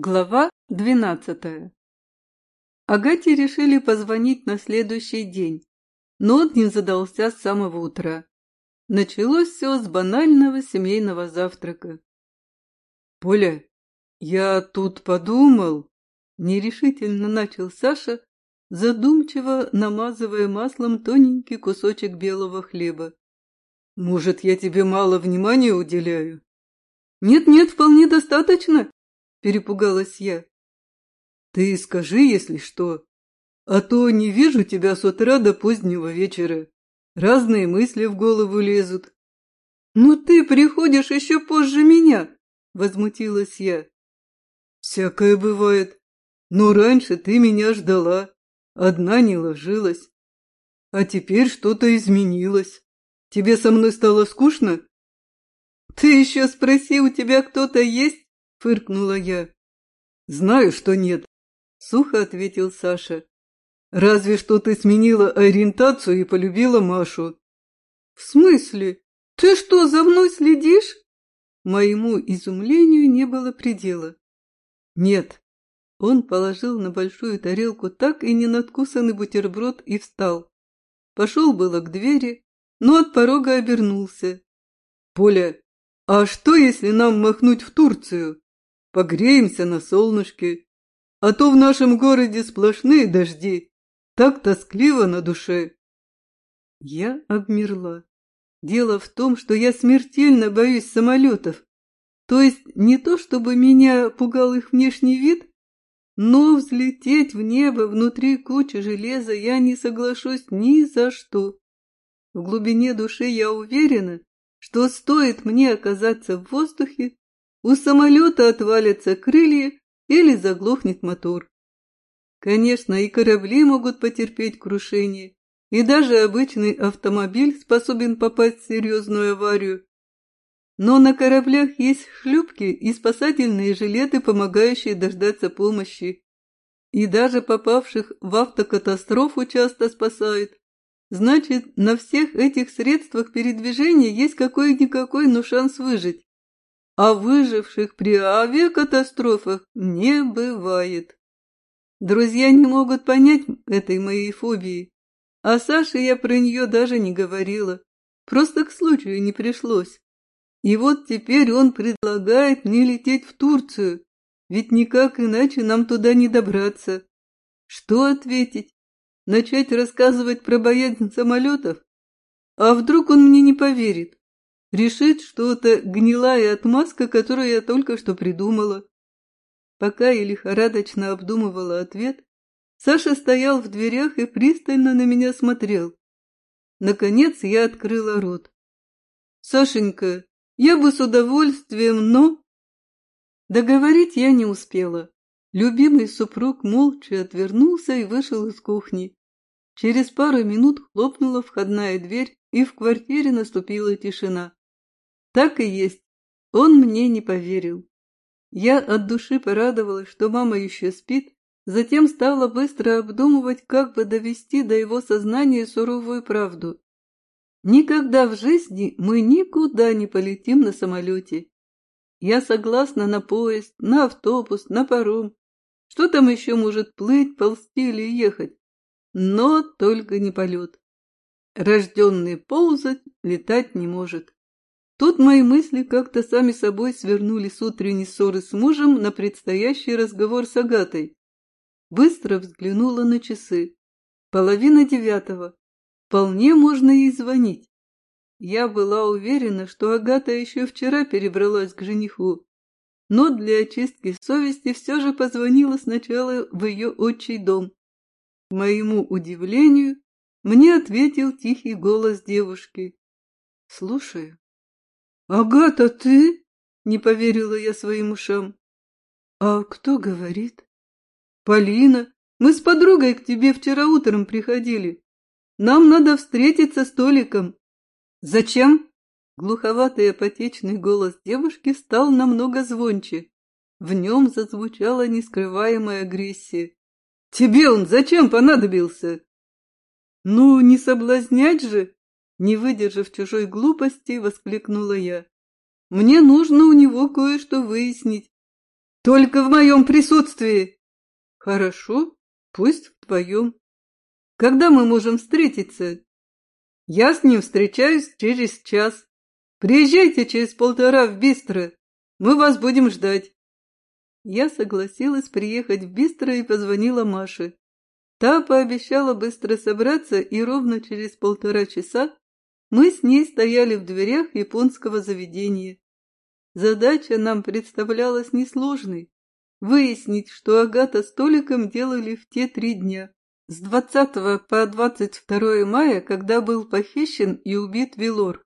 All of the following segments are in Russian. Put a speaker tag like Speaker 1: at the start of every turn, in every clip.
Speaker 1: Глава двенадцатая Агате решили позвонить на следующий день, но он не задался с самого утра. Началось все с банального семейного завтрака. «Поля, я тут подумал...» — нерешительно начал Саша, задумчиво намазывая маслом тоненький кусочек белого хлеба. «Может, я тебе мало внимания уделяю?» «Нет-нет, вполне достаточно», — перепугалась я. «Ты скажи, если что, а то не вижу тебя с утра до позднего вечера. Разные мысли в голову лезут». «Ну ты приходишь еще позже меня», — возмутилась я. «Всякое бывает, но раньше ты меня ждала, одна не ложилась. А теперь что-то изменилось. Тебе со мной стало скучно?» «Ты еще спроси, у тебя кто-то есть?» — фыркнула я. «Знаю, что нет», — сухо ответил Саша. «Разве что ты сменила ориентацию и полюбила Машу». «В смысле? Ты что, за мной следишь?» Моему изумлению не было предела. «Нет». Он положил на большую тарелку так и не надкусанный бутерброд и встал. Пошел было к двери, но от порога обернулся. «Поля, а что, если нам махнуть в Турцию?» Погреемся на солнышке, а то в нашем городе сплошные дожди, так тоскливо на душе. Я обмерла. Дело в том, что я смертельно боюсь самолетов. То есть не то, чтобы меня пугал их внешний вид, но взлететь в небо внутри кучи железа я не соглашусь ни за что. В глубине души я уверена, что стоит мне оказаться в воздухе, у самолета отвалятся крылья или заглохнет мотор. Конечно, и корабли могут потерпеть крушение, и даже обычный автомобиль способен попасть в серьезную аварию. Но на кораблях есть шлюпки и спасательные жилеты, помогающие дождаться помощи. И даже попавших в автокатастрофу часто спасают. Значит, на всех этих средствах передвижения есть какой-никакой, но шанс выжить а выживших при авиакатастрофах не бывает. Друзья не могут понять этой моей фобии, а Саше я про нее даже не говорила, просто к случаю не пришлось. И вот теперь он предлагает мне лететь в Турцию, ведь никак иначе нам туда не добраться. Что ответить? Начать рассказывать про боязнь самолетов? А вдруг он мне не поверит? Решит, что это гнилая отмазка, которую я только что придумала. Пока я лихорадочно обдумывала ответ, Саша стоял в дверях и пристально на меня смотрел. Наконец я открыла рот. «Сашенька, я бы с удовольствием, но...» Договорить я не успела. Любимый супруг молча отвернулся и вышел из кухни. Через пару минут хлопнула входная дверь, и в квартире наступила тишина. Так и есть. Он мне не поверил. Я от души порадовалась, что мама еще спит, затем стала быстро обдумывать, как бы довести до его сознания суровую правду. Никогда в жизни мы никуда не полетим на самолете. Я согласна на поезд, на автобус, на паром. Что там еще может плыть, ползти или ехать? Но только не полет. Рожденный ползать, летать не может. Тут мои мысли как-то сами собой свернули с утренней ссоры с мужем на предстоящий разговор с Агатой. Быстро взглянула на часы. Половина девятого. Вполне можно ей звонить. Я была уверена, что Агата еще вчера перебралась к жениху, но для очистки совести все же позвонила сначала в ее отчий дом. К моему удивлению, мне ответил тихий голос девушки. «Слушаю». «Агата, ты?» — не поверила я своим ушам. «А кто говорит?» «Полина, мы с подругой к тебе вчера утром приходили. Нам надо встретиться с Толиком». «Зачем?» Глуховатый апатичный голос девушки стал намного звонче. В нем зазвучала нескрываемая агрессия. «Тебе он зачем понадобился?» «Ну, не соблазнять же!» Не выдержав чужой глупости, воскликнула я. «Мне нужно у него кое-что выяснить. Только в моем присутствии. Хорошо, пусть в твоем. Когда мы можем встретиться? Я с ним встречаюсь через час. Приезжайте через полтора в Бистро. Мы вас будем ждать. Я согласилась приехать в Бистро и позвонила Маше. Та пообещала быстро собраться, и ровно через полтора часа мы с ней стояли в дверях японского заведения. Задача нам представлялась несложной – выяснить, что Агата с Толиком делали в те три дня, с 20 по 22 мая, когда был похищен и убит Вилор,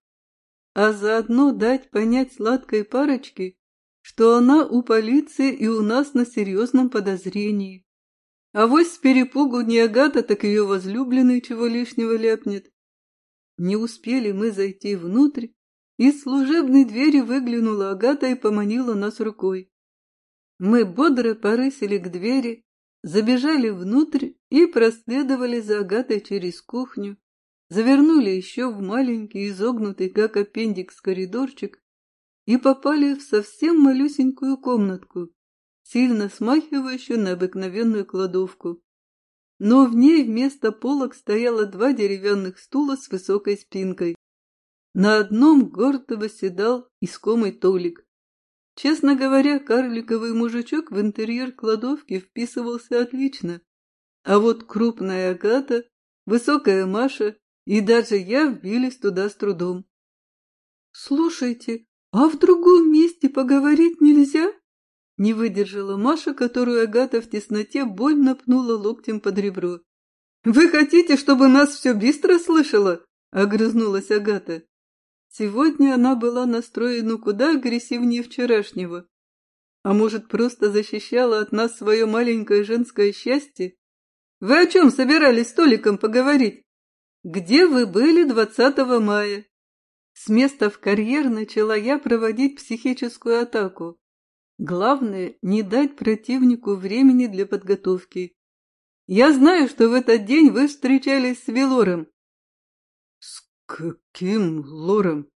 Speaker 1: а заодно дать понять сладкой парочке, что она у полиции и у нас на серьезном подозрении. А вось с перепугу не Агата, так ее возлюбленный чего лишнего ляпнет. Не успели мы зайти внутрь, из служебной двери выглянула Агата и поманила нас рукой. Мы бодро порысили к двери, забежали внутрь и проследовали за Агатой через кухню, завернули еще в маленький изогнутый, как аппендикс, коридорчик и попали в совсем малюсенькую комнатку, сильно смахивающую на обыкновенную кладовку. Но в ней вместо полок стояло два деревянных стула с высокой спинкой. На одном гордо восседал искомый Толик. Честно говоря, карликовый мужичок в интерьер кладовки вписывался отлично. А вот крупная Агата, высокая Маша и даже я вбились туда с трудом. «Слушайте, «А в другом месте поговорить нельзя?» Не выдержала Маша, которую Агата в тесноте больно пнула локтем под ребро. «Вы хотите, чтобы нас все быстро слышало?» — огрызнулась Агата. Сегодня она была настроена куда агрессивнее вчерашнего. А может, просто защищала от нас свое маленькое женское счастье? Вы о чем собирались столиком поговорить? Где вы были двадцатого мая? С места в карьер начала я проводить психическую атаку. Главное, не дать противнику времени для подготовки. Я знаю, что в этот день вы встречались с Велором. С каким Лором?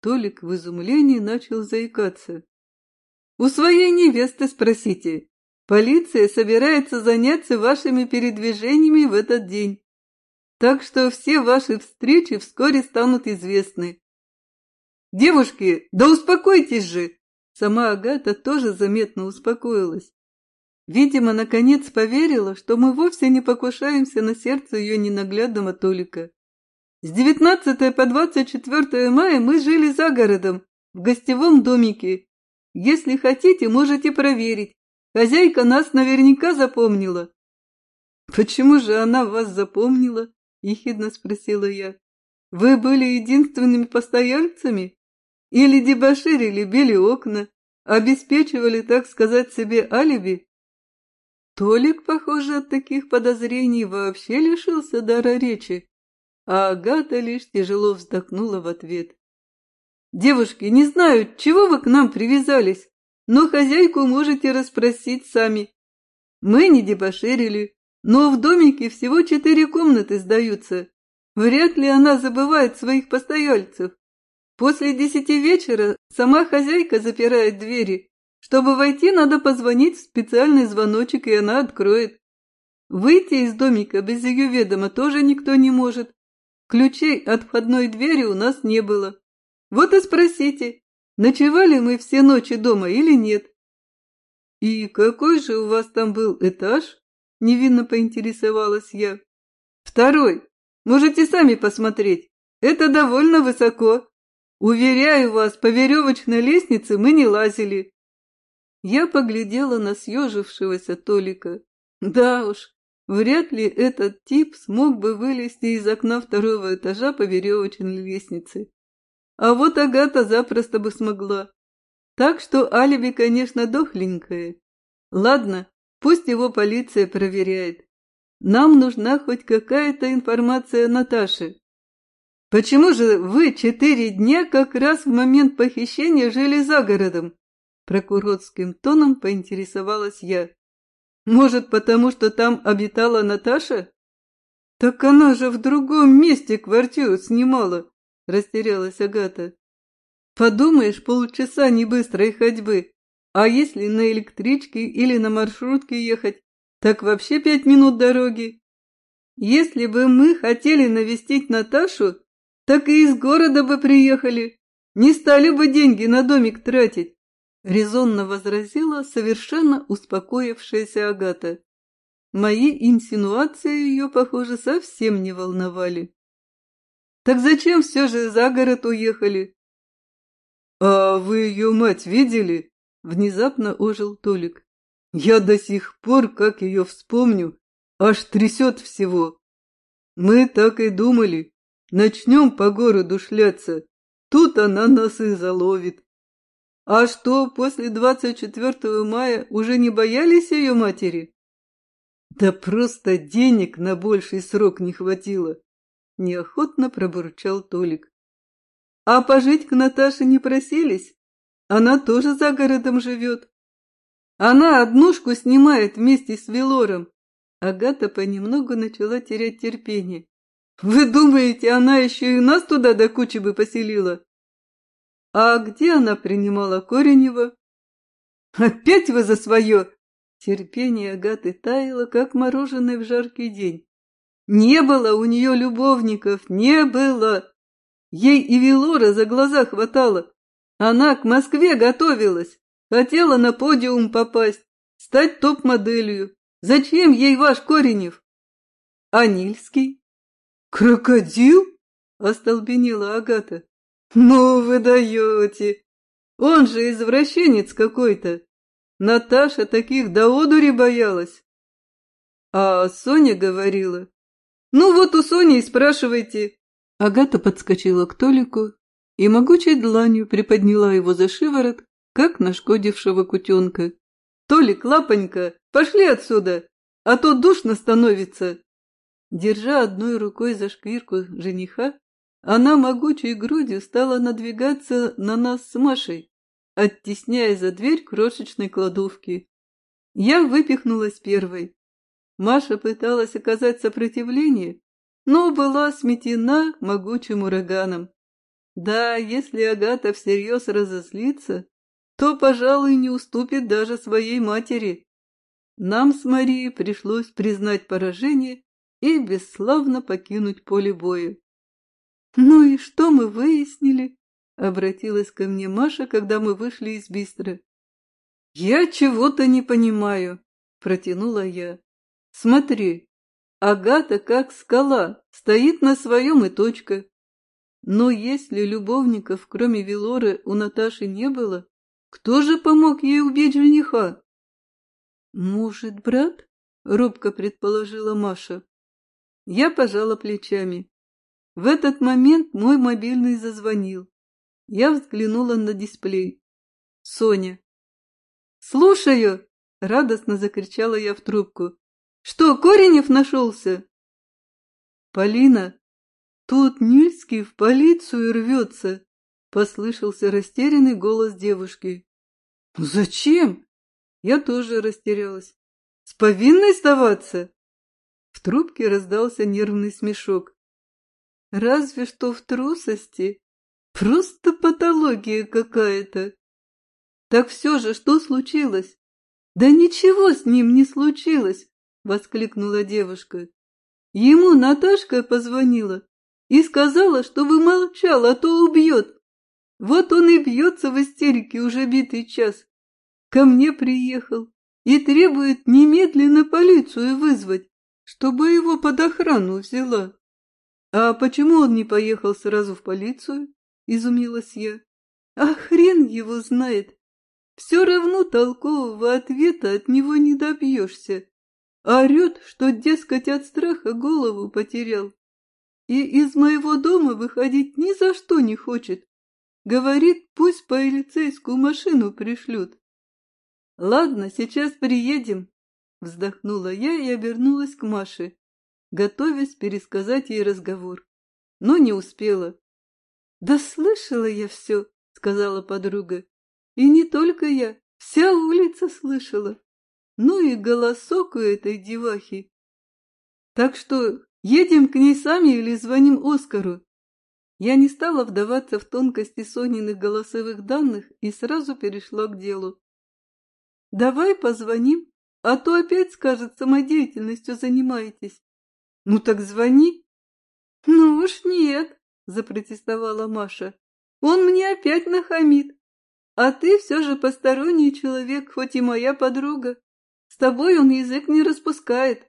Speaker 1: Толик в изумлении начал заикаться. У своей невесты спросите. Полиция собирается заняться вашими передвижениями в этот день. Так что все ваши встречи вскоре станут известны. «Девушки, да успокойтесь же!» Сама Агата тоже заметно успокоилась. Видимо, наконец поверила, что мы вовсе не покушаемся на сердце ее ненаглядного Толика. С 19 по 24 мая мы жили за городом, в гостевом домике. Если хотите, можете проверить. Хозяйка нас наверняка запомнила. «Почему же она вас запомнила?» – ехидно спросила я. «Вы были единственными постояльцами?» Или дебоширили, били окна, обеспечивали, так сказать, себе алиби? Толик, похоже, от таких подозрений вообще лишился дара речи, а Агата лишь тяжело вздохнула в ответ. «Девушки, не знаю, чего вы к нам привязались, но хозяйку можете расспросить сами. Мы не дебоширили, но в домике всего четыре комнаты сдаются. Вряд ли она забывает своих постояльцев. После десяти вечера сама хозяйка запирает двери. Чтобы войти, надо позвонить в специальный звоночек, и она откроет. Выйти из домика без ее ведома тоже никто не может. Ключей от входной двери у нас не было. Вот и спросите, ночевали мы все ночи дома или нет. «И какой же у вас там был этаж?» – невинно поинтересовалась я. «Второй. Можете сами посмотреть. Это довольно высоко. Уверяю вас, по веревочной лестнице мы не лазили. Я поглядела на съежившегося Толика. Да уж, вряд ли этот тип смог бы вылезти из окна второго этажа по веревочной лестнице. А вот Агата запросто бы смогла. Так что алиби, конечно, дохленькое. Ладно, пусть его полиция проверяет. Нам нужна хоть какая-то информация о Наташе. Почему же вы четыре дня как раз в момент похищения жили за городом? Прокурорским тоном поинтересовалась я. Может, потому что там обитала Наташа? Так она же в другом месте квартиру снимала, растерялась Агата. Подумаешь, полчаса небыстрой ходьбы, А если на электричке или на маршрутке ехать, так вообще пять минут дороги. Если бы мы хотели навестить Наташу, так и из города бы приехали, не стали бы деньги на домик тратить, резонно возразила совершенно успокоившаяся Агата. Мои инсинуации ее, похоже, совсем не волновали. Так зачем все же за город уехали? А вы ее мать видели? Внезапно ожил Толик. Я до сих пор, как ее вспомню, аж трясет всего. Мы так и думали, начнем по городу шляться, тут она нас и заловит. А что, после 24 мая уже не боялись ее матери? Да просто денег на больший срок не хватило, неохотно пробурчал Толик. А пожить к Наташе не просились? Она тоже за городом живет. Она однушку снимает вместе с Велором. Агата понемногу начала терять терпение. Вы думаете, она еще и нас туда до кучи бы поселила? А где она принимала Коренева? Опять вы за свое! Терпение Агаты таяло, как мороженое в жаркий день. Не было у нее любовников, не было! Ей и Велора за глаза хватало. Она к Москве готовилась. Хотела на подиум попасть, стать топ-моделью. Зачем ей ваш Коренев? Анильский? Крокодил? Остолбенела Агата. Ну вы даете. Он же извращенец какой-то. Наташа таких до одури боялась. А Соня говорила. Ну вот у Сони и спрашивайте. Агата подскочила к Толику и могучей дланью приподняла его за шиворот, как нашкодившего кутенка. «Толик, лапонька, пошли отсюда, а то душно становится!» Держа одной рукой за шкирку жениха, она могучей грудью стала надвигаться на нас с Машей, оттесняя за дверь крошечной кладовки. Я выпихнулась первой. Маша пыталась оказать сопротивление, но была сметена могучим ураганом. Да, если Агата всерьез разозлится, то, пожалуй, не уступит даже своей матери. Нам с Марией пришлось признать поражение и бесславно покинуть поле боя. «Ну и что мы выяснили?» — обратилась ко мне Маша, когда мы вышли из бистра. «Я чего-то не понимаю», — протянула я. «Смотри, Агата как скала, стоит на своем и точка. Но если любовников, кроме Велоры, у Наташи не было, кто же помог ей убить жениха? Может, брат? Робко предположила Маша. Я пожала плечами. В этот момент мой мобильный зазвонил. Я взглянула на дисплей. Соня. «Слушаю!» — радостно закричала я в трубку. «Что, Коренев нашелся?» «Полина, тут Нильский в полицию рвется!» — послышался растерянный голос девушки. «Зачем?» Я тоже растерялась. «С повинной сдаваться?» В трубке раздался нервный смешок. «Разве что в трусости. Просто патология какая-то. Так все же, что случилось?» «Да ничего с ним не случилось!» — воскликнула девушка. «Ему Наташка позвонила и сказала, чтобы молчал, а то убьет. Вот он и бьется в истерике уже битый час. Ко мне приехал и требует немедленно полицию вызвать, чтобы его под охрану взяла. А почему он не поехал сразу в полицию? Изумилась я. А хрен его знает. Все равно толкового ответа от него не добьешься. Орет, что, дескать, от страха голову потерял. И из моего дома выходить ни за что не хочет. Говорит, пусть полицейскую машину пришлют. Ладно, сейчас приедем. Вздохнула я и обернулась к Маше, готовясь пересказать ей разговор. Но не успела. Да слышала я все, сказала подруга. И не только я, вся улица слышала. Ну и голосок у этой девахи. Так что едем к ней сами или звоним Оскару? Я не стала вдаваться в тонкости Сониных голосовых данных и сразу перешла к делу. Давай позвоним, а то опять, скажет, самодеятельностью занимаетесь. Ну так звони. Ну уж нет, запротестовала Маша. Он мне опять нахамит. А ты все же посторонний человек, хоть и моя подруга. С тобой он язык не распускает.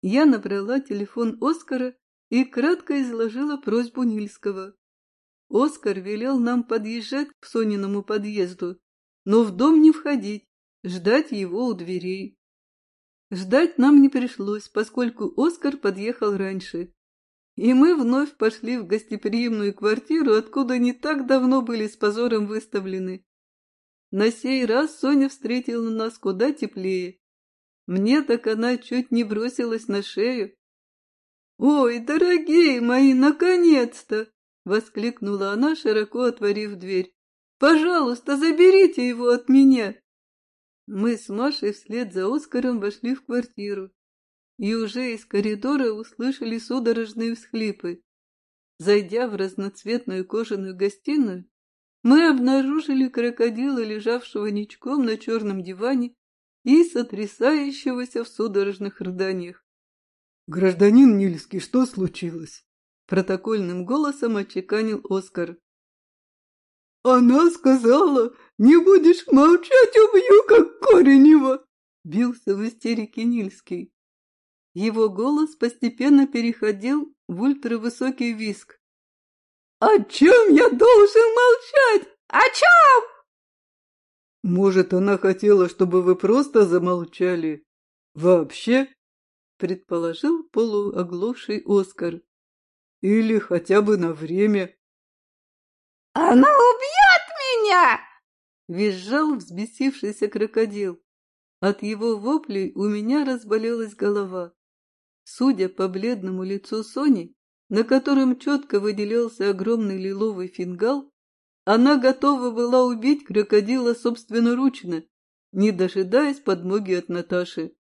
Speaker 1: Я набрала телефон Оскара и кратко изложила просьбу Нильского. Оскар велел нам подъезжать к Сониному подъезду, но в дом не входить, ждать его у дверей. Ждать нам не пришлось, поскольку Оскар подъехал раньше. И мы вновь пошли в гостеприимную квартиру, откуда не так давно были с позором выставлены. На сей раз Соня встретила нас куда теплее. Мне так она чуть не бросилась на шею. «Ой, дорогие мои, наконец-то!» Воскликнула она, широко отворив дверь. «Пожалуйста, заберите его от меня!» Мы с Машей вслед за Оскаром вошли в квартиру и уже из коридора услышали судорожные всхлипы. Зайдя в разноцветную кожаную гостиную, мы обнаружили крокодила, лежавшего ничком на черном диване и сотрясающегося в судорожных рыданиях.
Speaker 2: «Гражданин Нильский, что случилось?»
Speaker 1: Протокольным голосом отчеканил Оскар.
Speaker 2: «Она сказала, не будешь молчать, убью, как Коренева!»
Speaker 1: Бился в истерике Нильский. Его голос постепенно переходил в ультравысокий виск.
Speaker 2: «О чем я должен молчать? О чем?»
Speaker 1: «Может, она хотела, чтобы вы просто замолчали? Вообще?» предположил полуоглохший Оскар. Или хотя бы на время.
Speaker 2: «Она убьет меня!»
Speaker 1: — визжал взбесившийся крокодил. От его воплей у меня разболелась голова. Судя по бледному лицу Сони, на котором четко выделялся огромный лиловый фингал, она готова была убить крокодила собственноручно, не дожидаясь подмоги от Наташи.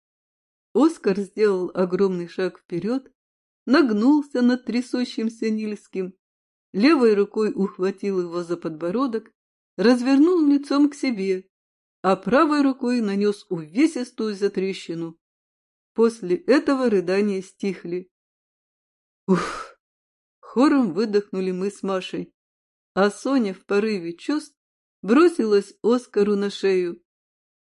Speaker 1: Оскар сделал огромный шаг вперед, нагнулся над трясущимся Нильским, левой рукой ухватил его за подбородок, развернул лицом к себе, а правой рукой нанес увесистую затрещину. После этого рыдания стихли. Уф! Хором выдохнули мы с Машей, а Соня в порыве чувств бросилась Оскару на шею.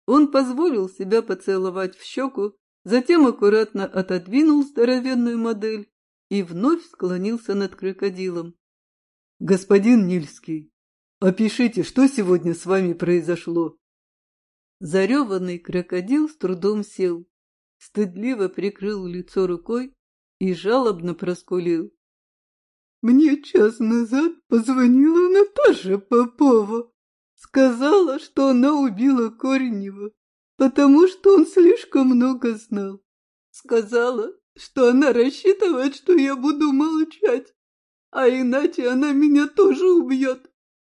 Speaker 1: Он позволил себя поцеловать в щеку, затем аккуратно отодвинул здоровенную модель и вновь склонился над крокодилом. «Господин Нильский, опишите, что сегодня с вами произошло?» Зареванный крокодил с трудом сел, стыдливо прикрыл лицо рукой и жалобно проскулил.
Speaker 2: «Мне час назад позвонила Наташа Попова. Сказала, что она убила Коренева потому что он слишком много знал. Сказала, что она рассчитывает, что я буду молчать, а иначе она меня тоже убьет.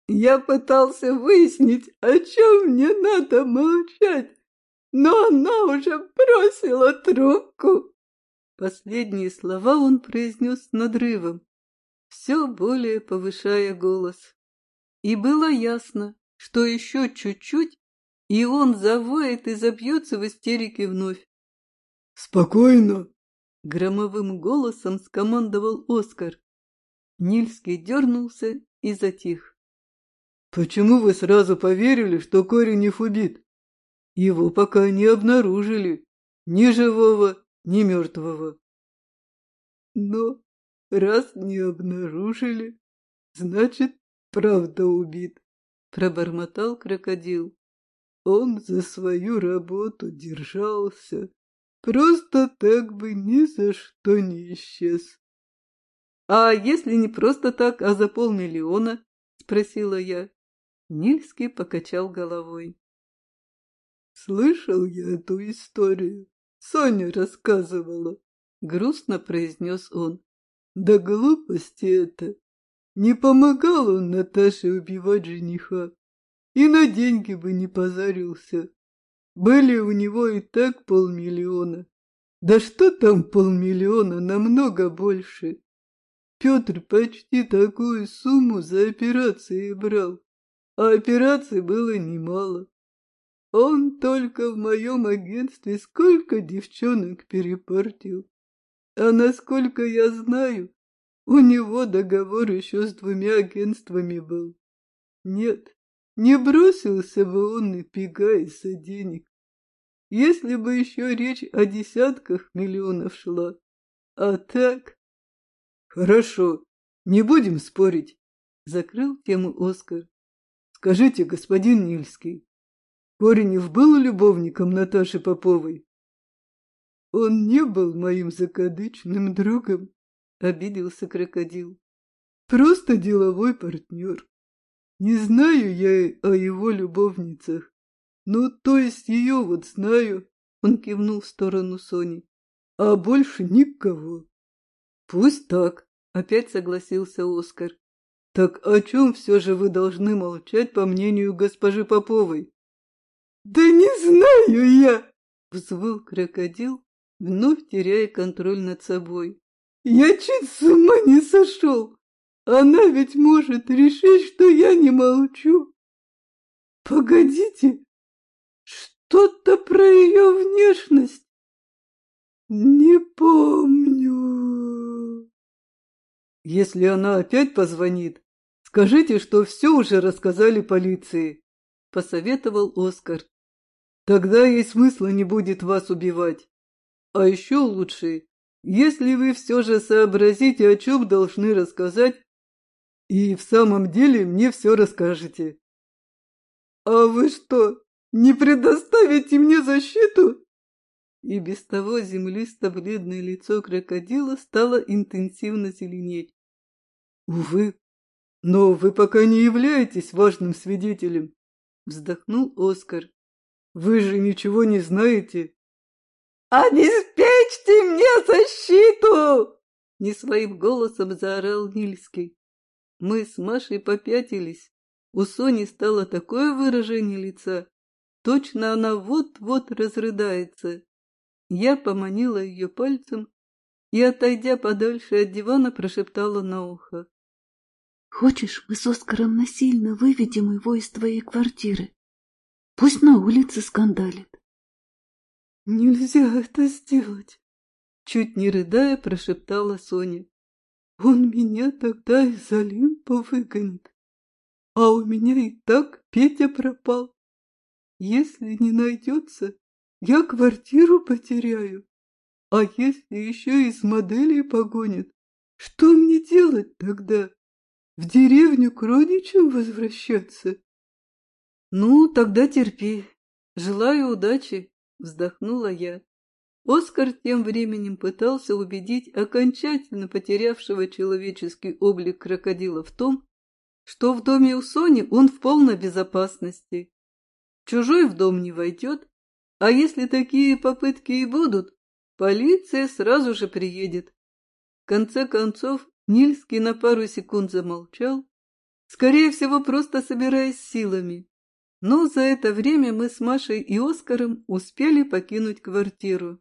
Speaker 2: Я пытался выяснить, о чем мне надо молчать, но она уже бросила трубку.
Speaker 1: Последние слова он произнес с надрывом, все более повышая голос. И было ясно, что еще чуть-чуть, и он завоет и забьется в истерике вновь.
Speaker 2: «Спокойно!»
Speaker 1: — громовым голосом скомандовал Оскар. Нильский дернулся и затих.
Speaker 2: «Почему вы сразу поверили, что Коренев убит? Его пока не обнаружили, ни живого, ни мертвого». «Но раз не обнаружили, значит, правда убит», — пробормотал крокодил. Он за свою работу держался. Просто так бы ни за что не исчез.
Speaker 1: — А если не просто так, а за полмиллиона? — спросила я. Нильский покачал головой.
Speaker 2: Слышал я эту историю. Соня рассказывала.
Speaker 1: Грустно произнес он.
Speaker 2: Да глупости это. Не помогал он Наташе убивать жениха и на деньги бы не позарился. Были у него и так полмиллиона. Да что там полмиллиона, намного больше. Петр почти такую сумму за операции брал, а операций было немало. Он только в моем агентстве сколько девчонок перепортил. А насколько я знаю, у него договор еще с двумя агентствами был. Нет, не бросился бы он и пигаясь денег. Если бы еще речь о десятках миллионов шла. А так... Хорошо, не будем спорить. Закрыл тему Оскар. Скажите, господин Нильский, Коренев был любовником Наташи Поповой? Он не был моим закадычным другом, обиделся крокодил. Просто деловой партнер. Не знаю я о его любовницах. Ну, то есть ее вот знаю, он кивнул в сторону Сони. А больше никого. Пусть так, опять согласился Оскар. Так о чем все же вы должны молчать, по мнению госпожи Поповой? Да не знаю я, взвыл крокодил, вновь теряя контроль над собой. Я чуть с ума не сошел. Она ведь может решить, что я не молчу. Погодите, что-то про ее внешность. Не помню. Если она опять позвонит, скажите, что все уже рассказали полиции, посоветовал Оскар. Тогда ей смысла не будет вас убивать. А еще лучше, если вы все же сообразите, о чем должны рассказать, и в самом деле мне все расскажете. А вы что, не предоставите мне защиту? И без того землисто-бледное лицо крокодила стало интенсивно зеленеть. Увы, но вы пока не являетесь важным свидетелем, вздохнул Оскар. Вы же ничего не знаете «Обеспечьте мне защиту!» Не своим голосом заорал Нильский. Мы с Машей попятились. У Сони стало такое выражение лица. Точно она вот-вот разрыдается. Я поманила ее пальцем и, отойдя подальше от дивана, прошептала на ухо.
Speaker 1: «Хочешь, мы с Оскаром насильно выведем его из твоей квартиры? Пусть на улице скандалит.
Speaker 2: «Нельзя это сделать!» Чуть не рыдая, прошептала Соня. «Он меня тогда из Олимпа выгонит, а у меня и так Петя пропал. Если не найдется, я квартиру потеряю, а если еще из моделей погонит, что мне делать тогда? В деревню к родичам возвращаться?»
Speaker 1: «Ну, тогда терпи. Желаю удачи!» Вздохнула я. Оскар тем временем пытался убедить окончательно потерявшего человеческий облик крокодила в том, что в доме у Сони он в полной безопасности. Чужой в дом не войдет, а если такие попытки и будут, полиция сразу же приедет. В конце концов, Нильский на пару секунд замолчал, скорее всего, просто собираясь силами. Но за это время мы с Машей и Оскаром успели покинуть квартиру.